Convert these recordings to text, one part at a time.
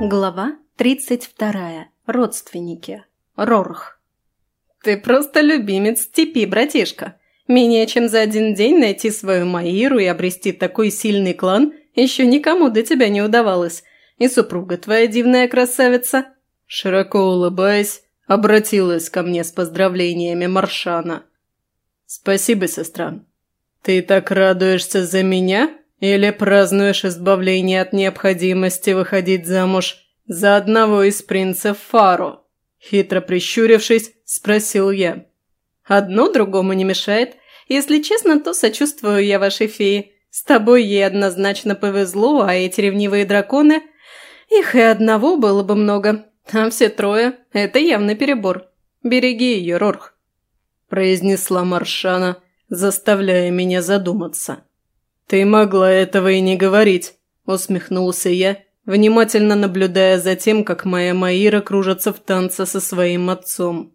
Глава 32. Родственники. Рорх. «Ты просто любимец степи, братишка. Менее чем за один день найти свою Маиру и обрести такой сильный клан еще никому до тебя не удавалось. И супруга твоя дивная красавица». Широко улыбаясь, обратилась ко мне с поздравлениями Маршана. «Спасибо, сестра. Ты так радуешься за меня?» Или празднуешь избавление от необходимости выходить замуж за одного из принцев Фаро?» Хитро прищурившись, спросил я. «Одно другому не мешает. Если честно, то сочувствую я вашей фее. С тобой ей однозначно повезло, а эти ревнивые драконы... Их и одного было бы много. А все трое – это явно перебор. Береги ее, Рорх», – произнесла Маршана, заставляя меня задуматься. «Ты могла этого и не говорить», – усмехнулся я, внимательно наблюдая за тем, как моя Маира кружится в танце со своим отцом.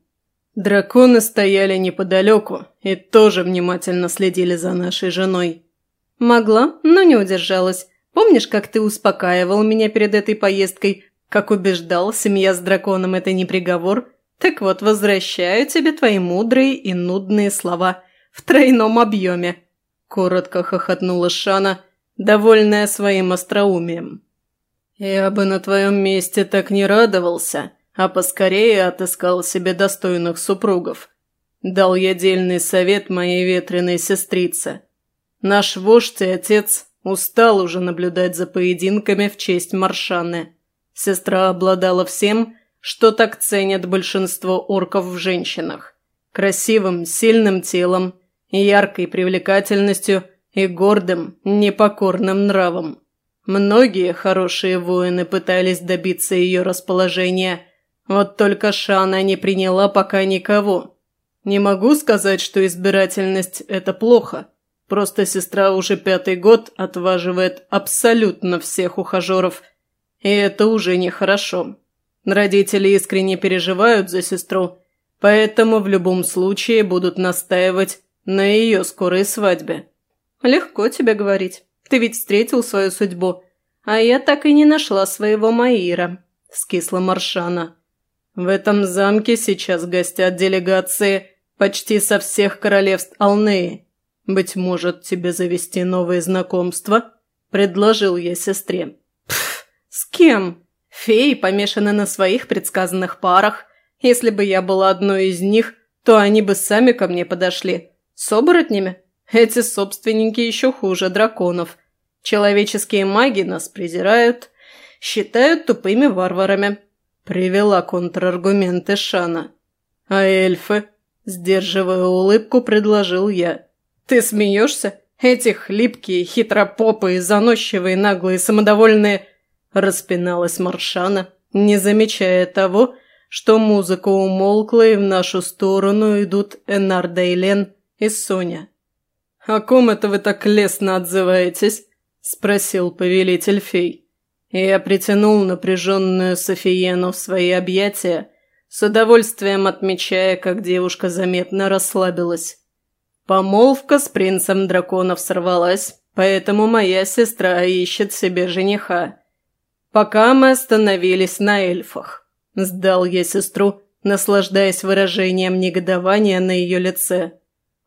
Драконы стояли неподалеку и тоже внимательно следили за нашей женой. Могла, но не удержалась. Помнишь, как ты успокаивал меня перед этой поездкой, как убеждал, семья с драконом – это не приговор? Так вот, возвращаю тебе твои мудрые и нудные слова в тройном объеме. Коротко хохотнула Шана, довольная своим остроумием. «Я бы на твоем месте так не радовался, а поскорее отыскал себе достойных супругов. Дал я дельный совет моей ветреной сестрице. Наш вождь и отец устал уже наблюдать за поединками в честь Маршаны. Сестра обладала всем, что так ценят большинство орков в женщинах. Красивым, сильным телом – яркой привлекательностью и гордым, непокорным нравом. Многие хорошие воины пытались добиться ее расположения, вот только Шана не приняла пока никого. Не могу сказать, что избирательность – это плохо. Просто сестра уже пятый год отваживает абсолютно всех ухажеров, и это уже нехорошо. Родители искренне переживают за сестру, поэтому в любом случае будут настаивать на ее скорой свадьбе. Легко тебе говорить. Ты ведь встретил свою судьбу. А я так и не нашла своего Маира, скисла Маршана. В этом замке сейчас гостят делегации почти со всех королевств Алнеи. Быть может, тебе завести новые знакомства? Предложил я сестре. С кем? Феи помешаны на своих предсказанных парах. Если бы я была одной из них, то они бы сами ко мне подошли. С оборотнями? Эти собственники еще хуже драконов. Человеческие маги нас презирают, считают тупыми варварами. Привела контраргументы Шана. А эльфы? Сдерживая улыбку, предложил я. Ты смеешься? Эти хлипкие, хитропопые, заносчивые, наглые, самодовольные... Распиналась Маршана, не замечая того, что музыка умолкла и в нашу сторону идут Энарда и Лен и Соня. «О ком это вы так лестно отзываетесь?» – спросил повелитель фей. Я притянул напряженную Софиену в свои объятия, с удовольствием отмечая, как девушка заметно расслабилась. Помолвка с принцем драконов сорвалась, поэтому моя сестра ищет себе жениха. Пока мы остановились на эльфах. Сдал я сестру, наслаждаясь выражением негодования на ее лице.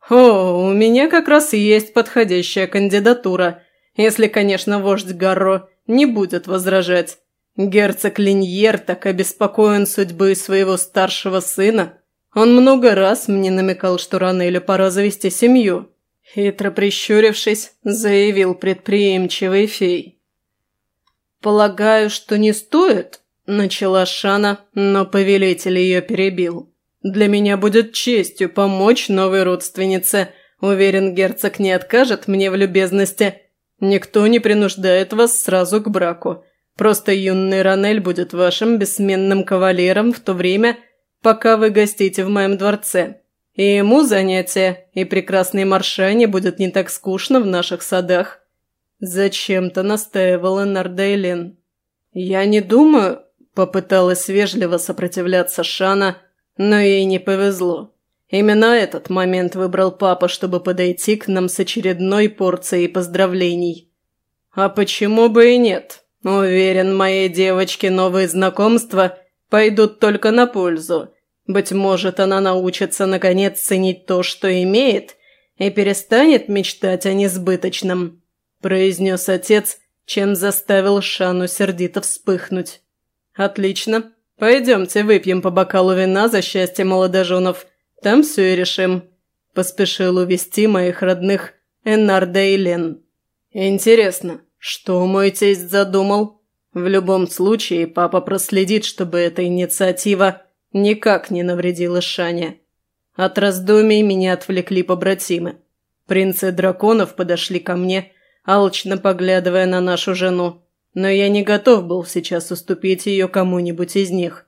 «О, у меня как раз есть подходящая кандидатура, если, конечно, вождь Гарро не будет возражать. Герцог Линьер так обеспокоен судьбой своего старшего сына. Он много раз мне намекал, что рано или пора завести семью». Хитро прищурившись, заявил предприимчивый фей. «Полагаю, что не стоит?» – начала Шана, но повелитель ее перебил. Для меня будет честью помочь новой родственнице. Уверен, герцог не откажет мне в любезности. Никто не принуждает вас сразу к браку. Просто юный Ранель будет вашим бессменным кавалером в то время, пока вы гостите в моем дворце. И ему занятие, и прекрасной Маршане будет не так скучно в наших садах. Зачем-то настаивала Нардейлен. Я не думаю, попыталась вежливо сопротивляться Шана, Но ей не повезло. Именно этот момент выбрал папа, чтобы подойти к нам с очередной порцией поздравлений. А почему бы и нет? Уверен, моей девочке новые знакомства пойдут только на пользу. Быть может, она научится наконец ценить то, что имеет, и перестанет мечтать о несбыточном», – произнес отец, чем заставил Шану сердито вспыхнуть. «Отлично. Пойдемте выпьем по бокалу вина за счастье молодоженов. Там все и решим», – поспешил увести моих родных Эннарда и Лен. «Интересно, что мой тесть задумал? В любом случае, папа проследит, чтобы эта инициатива никак не навредила Шане. От раздумий меня отвлекли побратимы. Принцы драконов подошли ко мне, алчно поглядывая на нашу жену, но я не готов был сейчас уступить ее кому-нибудь из них.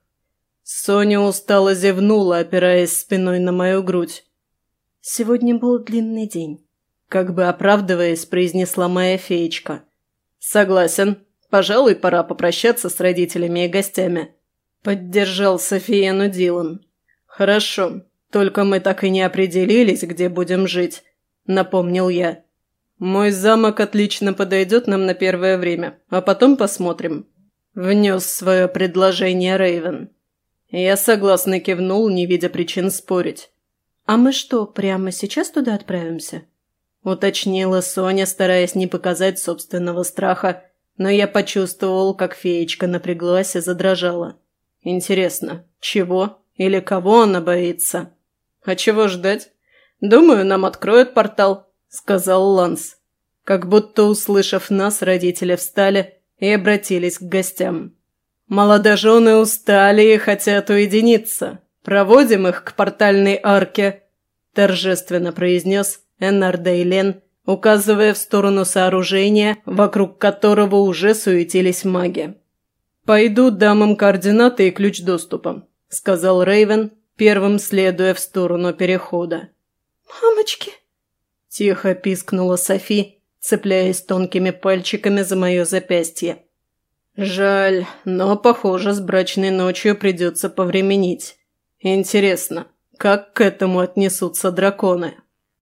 Соня устало зевнула, опираясь спиной на мою грудь. «Сегодня был длинный день», – как бы оправдываясь, произнесла моя феечка. «Согласен. Пожалуй, пора попрощаться с родителями и гостями», – поддержал Софияну Дилан. «Хорошо. Только мы так и не определились, где будем жить», – напомнил я. «Мой замок отлично подойдет нам на первое время, а потом посмотрим», – внес свое предложение Рейвен. Я согласно кивнул, не видя причин спорить. «А мы что, прямо сейчас туда отправимся?» – уточнила Соня, стараясь не показать собственного страха, но я почувствовал, как феечка напряглась и задрожала. Интересно, чего или кого она боится? А чего ждать? Думаю, нам откроют портал, сказал Ланс. Как будто услышав нас, родители встали и обратились к гостям. Молодожены устали и хотят уединиться. Проводим их к портальной арке, торжественно произнес Эннар Дейлен, указывая в сторону сооружения, вокруг которого уже суетились маги. «Пойду дам им координаты и ключ доступа», – сказал Рейвен, первым следуя в сторону перехода. «Мамочки!» – тихо пискнула Софи, цепляясь тонкими пальчиками за мое запястье. «Жаль, но, похоже, с брачной ночью придется повременить. Интересно, как к этому отнесутся драконы?»